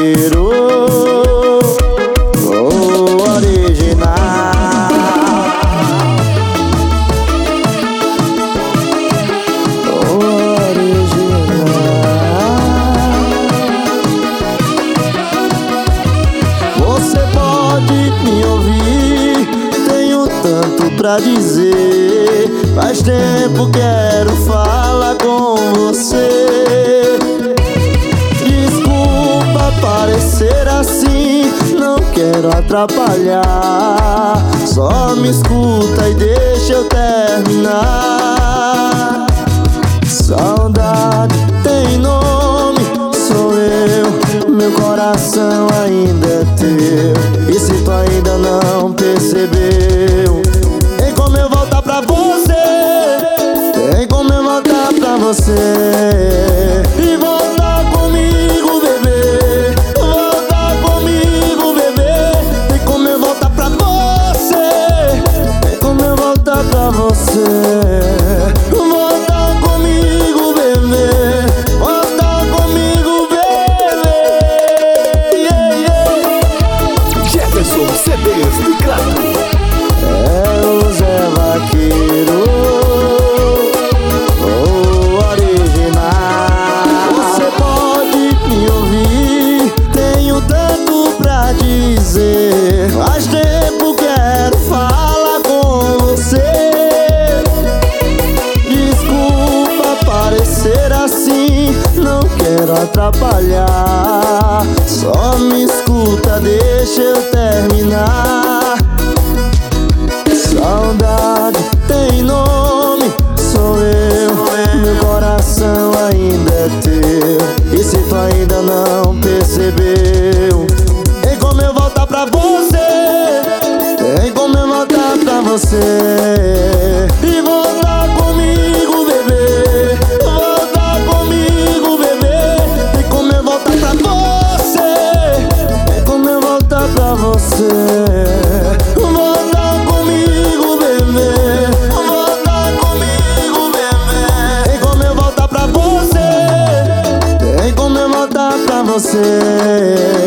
verdadeiro ou original. Original. Você pode me ouvir, tenho tanto pra dizer. Faz tempo quero falar com você. Atrapalhar. Só me escuta e deixa eu terminar. Saudade tem nome, sou eu. Meu coração ainda é teu. E se tu ainda não percebeu, tem como eu voltar pra você. Tem como eu voltar pra você. Quero atrapalhar. Só me escuta, deixa eu terminar. Saudade tem nome, sou eu. Meu coração ainda é teu. E se tu ainda não percebeu, tem como eu voltar pra você. Tem como eu voltar pra você. say